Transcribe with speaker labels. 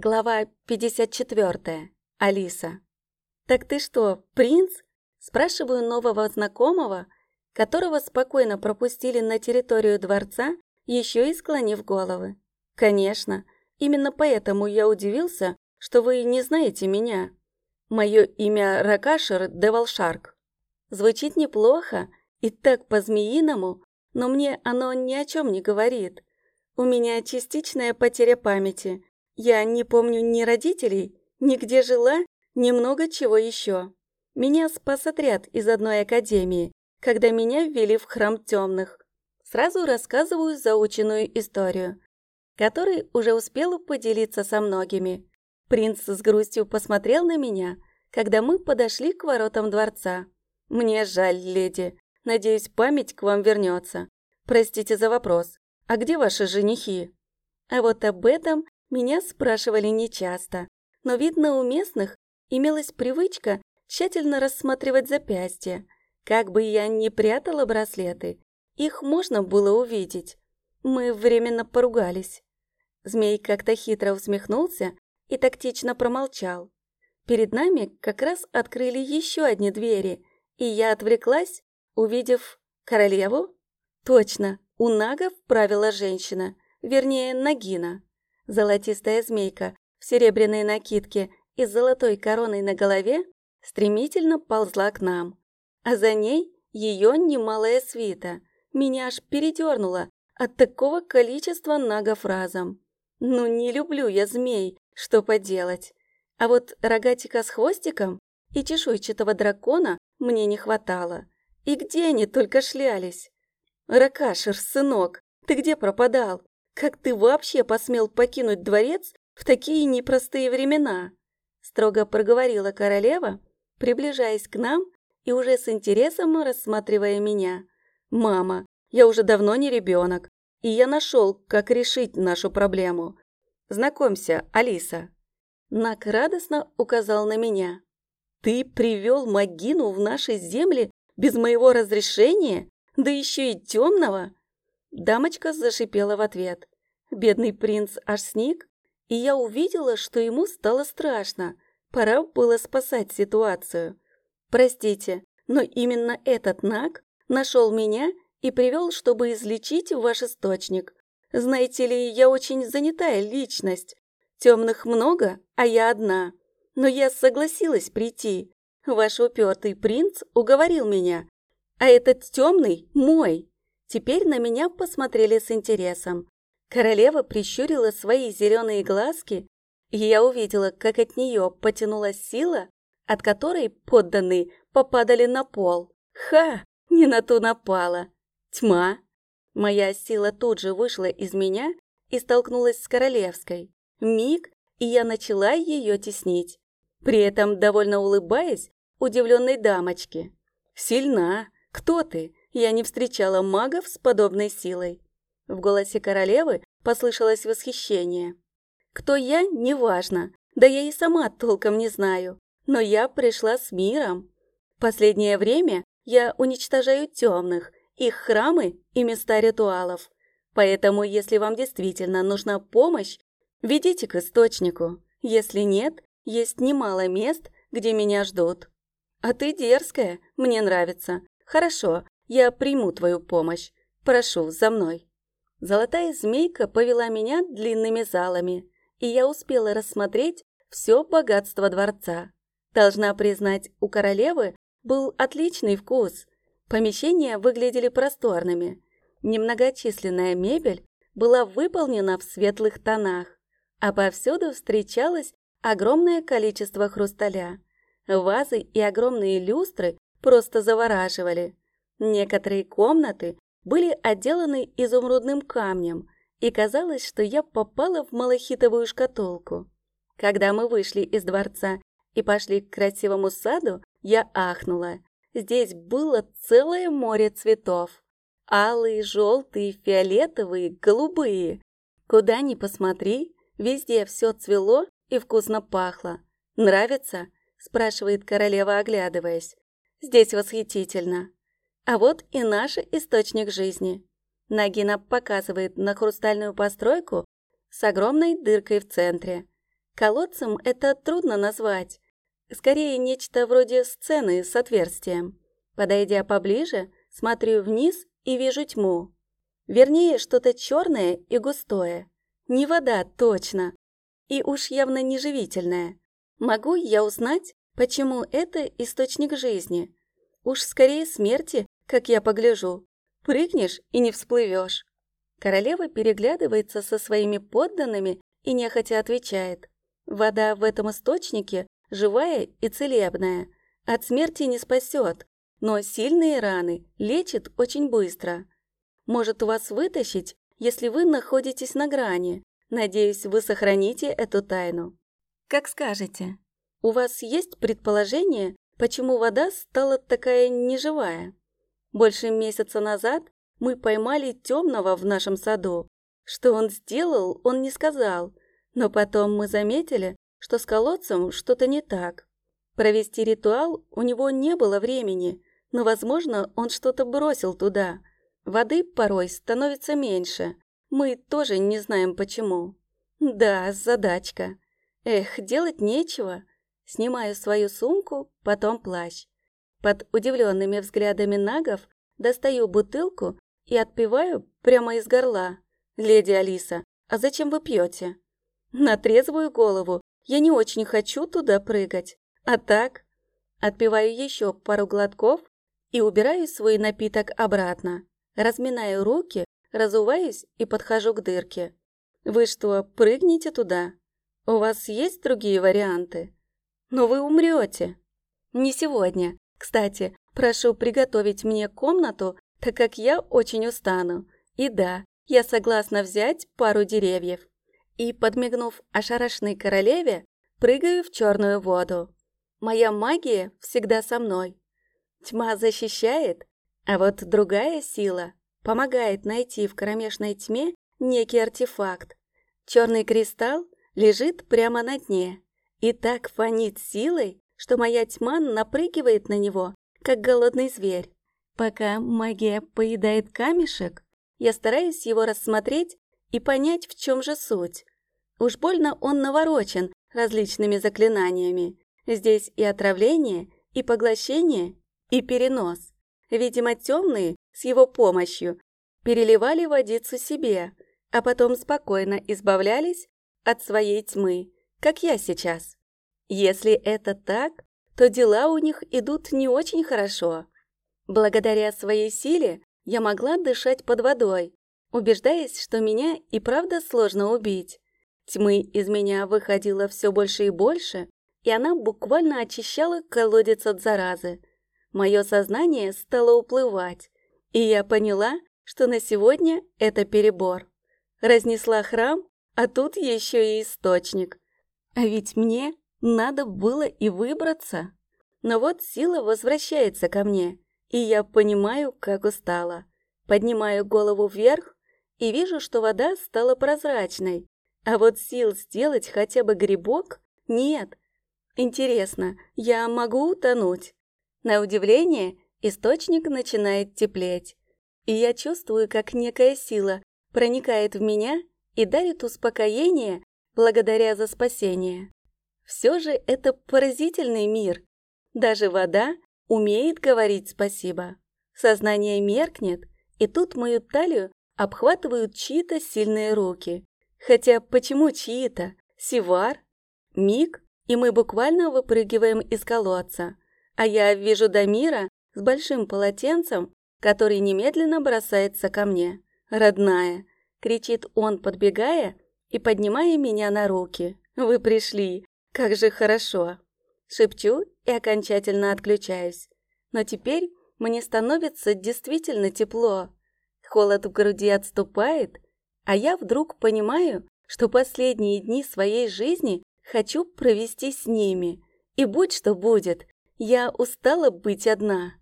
Speaker 1: Глава 54. Алиса. «Так ты что, принц?» Спрашиваю нового знакомого, которого спокойно пропустили на территорию дворца, еще и склонив головы. «Конечно, именно поэтому я удивился, что вы не знаете меня. Мое имя Ракашер Девалшарк. Звучит неплохо и так по-змеиному, но мне оно ни о чем не говорит. У меня частичная потеря памяти – я не помню ни родителей, ни где жила, ни много чего еще. Меня спас отряд из одной академии, когда меня ввели в храм темных. Сразу рассказываю заученную историю, которой уже успела поделиться со многими. Принц с грустью посмотрел на меня, когда мы подошли к воротам дворца. «Мне жаль, леди. Надеюсь, память к вам вернется. Простите за вопрос. А где ваши женихи?» А вот об этом меня спрашивали нечасто, но, видно, у местных имелась привычка тщательно рассматривать запястья. Как бы я ни прятала браслеты, их можно было увидеть. Мы временно поругались. Змей как-то хитро усмехнулся и тактично промолчал. Перед нами как раз открыли еще одни двери, и я отвлеклась, увидев королеву. Точно, у нагов правила женщина, вернее, Нагина. Золотистая змейка в серебряной накидке и с золотой короной на голове стремительно ползла к нам. А за ней ее немалая свита. Меня аж передернуло от такого количества нагов разом. Ну, не люблю я змей, что поделать. А вот рогатика с хвостиком и чешуйчатого дракона мне не хватало. И где они только шлялись? Ракашер, сынок, ты где пропадал? «Как ты вообще посмел покинуть дворец в такие непростые времена?» Строго проговорила королева, приближаясь к нам и уже с интересом рассматривая меня. «Мама, я уже давно не ребенок, и я нашел, как решить нашу проблему. Знакомься, Алиса». Нак радостно указал на меня. «Ты привел Магину в наши земли без моего разрешения, да еще и темного?» Дамочка зашипела в ответ. Бедный принц аж сник, и я увидела, что ему стало страшно. Пора было спасать ситуацию. Простите, но именно этот Наг нашел меня и привел, чтобы излечить ваш источник. Знаете ли, я очень занятая личность. Темных много, а я одна. Но я согласилась прийти. Ваш упертый принц уговорил меня. А этот темный мой. Теперь на меня посмотрели с интересом. Королева прищурила свои зеленые глазки, и я увидела, как от нее потянулась сила, от которой подданные попадали на пол. Ха! Не на ту напала. Тьма. Моя сила тут же вышла из меня и столкнулась с королевской. Миг, и я начала ее теснить. При этом, довольно улыбаясь, удивленной дамочке. «Сильна! Кто ты? Я не встречала магов с подобной силой». В голосе королевы послышалось восхищение. Кто я, неважно, да я и сама толком не знаю, но я пришла с миром. Последнее время я уничтожаю темных, их храмы и места ритуалов. Поэтому, если вам действительно нужна помощь, ведите к источнику. Если нет, есть немало мест, где меня ждут. А ты дерзкая, мне нравится. Хорошо, я приму твою помощь. Прошу, за мной. Золотая змейка повела меня длинными залами, и я успела рассмотреть все богатство дворца. Должна признать, у королевы был отличный вкус. Помещения выглядели просторными. Немногочисленная мебель была выполнена в светлых тонах, а повсюду встречалось огромное количество хрусталя. Вазы и огромные люстры просто завораживали. Некоторые комнаты были отделаны изумрудным камнем, и казалось, что я попала в малахитовую шкатулку. Когда мы вышли из дворца и пошли к красивому саду, я ахнула. Здесь было целое море цветов. Алые, желтые, фиолетовые, голубые. Куда ни посмотри, везде все цвело и вкусно пахло. «Нравится?» – спрашивает королева, оглядываясь. «Здесь восхитительно. А вот и наш источник жизни. Нагина показывает на хрустальную постройку с огромной дыркой в центре. Колодцем это трудно назвать. Скорее, нечто вроде сцены с отверстием. Подойдя поближе, смотрю вниз и вижу тьму. Вернее, что-то черное и густое. Не вода, точно. И уж явно не живительная. Могу я узнать, почему это источник жизни? Уж скорее смерти, как я погляжу. Прыгнешь и не всплывешь. Королева переглядывается со своими подданными и нехотя отвечает. Вода в этом источнике живая и целебная. От смерти не спасет, но сильные раны лечит очень быстро. Может вас вытащить, если вы находитесь на грани. Надеюсь, вы сохраните эту тайну. Как скажете. У вас есть предположение, почему вода стала такая неживая? Больше месяца назад мы поймали темного в нашем саду. Что он сделал, он не сказал, но потом мы заметили, что с колодцем что-то не так. Провести ритуал у него не было времени, но, возможно, он что-то бросил туда. Воды порой становится меньше. Мы тоже не знаем почему. Да, задачка. Эх, делать нечего. Снимаю свою сумку, потом плащ. Под удивленными взглядами нагов достаю бутылку и отпиваю прямо из горла. «Леди Алиса, а зачем вы пьете?» «На трезвую голову я не очень хочу туда прыгать. А так, отпиваю еще пару глотков и убираю свой напиток обратно. Разминаю руки, разуваюсь и подхожу к дырке. Вы что, прыгните туда? У вас есть другие варианты? Но вы умрете. Не сегодня. Кстати, прошу приготовить мне комнату, так как я очень устану. И да, я согласна взять пару деревьев и, подмигнув ошарашенной королеве, прыгаю в черную воду. Моя магия всегда со мной. Тьма защищает, а вот другая сила помогает найти в кромешной тьме некий артефакт. Черный кристалл лежит прямо на дне и так фонит силой, что моя тьма напрыгивает на него, как голодный зверь. Пока магия поедает камешек, я стараюсь его рассмотреть и понять, в чем же суть. Уж больно он наворочен различными заклинаниями. Здесь и отравление, и поглощение, и перенос. Видимо, темные с его помощью переливали водицу себе, а потом спокойно избавлялись от своей тьмы, как я сейчас. Если это так, то дела у них идут не очень хорошо. Благодаря своей силе я могла дышать под водой, убеждаясь, что меня и правда сложно убить. Тьмы из меня выходило все больше и больше, и она буквально очищала колодец от заразы. Мое сознание стало уплывать, и я поняла, что на сегодня это перебор. Разнесла храм, а тут еще и источник. А ведь мне надо было и выбраться. Но вот сила возвращается ко мне, и я понимаю, как устала. Поднимаю голову вверх и вижу, что вода стала прозрачной, а вот сил сделать хотя бы грибок нет. Интересно, я могу утонуть? На удивление, источник начинает теплеть, и я чувствую, как некая сила проникает в меня и дарит успокоение благодаря за спасение. Все же это поразительный мир. Даже вода умеет говорить спасибо. Сознание меркнет, и тут мою талию обхватывают чьи-то сильные руки. Хотя почему чьи-то? Сивар? Миг, и мы буквально выпрыгиваем из колодца. А я вижу Дамира с большим полотенцем, который немедленно бросается ко мне. «Родная!» — кричит он, подбегая и поднимая меня на руки. «Вы пришли! Как же хорошо!» Шепчу и окончательно отключаюсь. Но теперь мне становится действительно тепло. Холод в груди отступает, а я вдруг понимаю, что последние дни своей жизни хочу провести с ними. И будь что будет, я устала быть одна.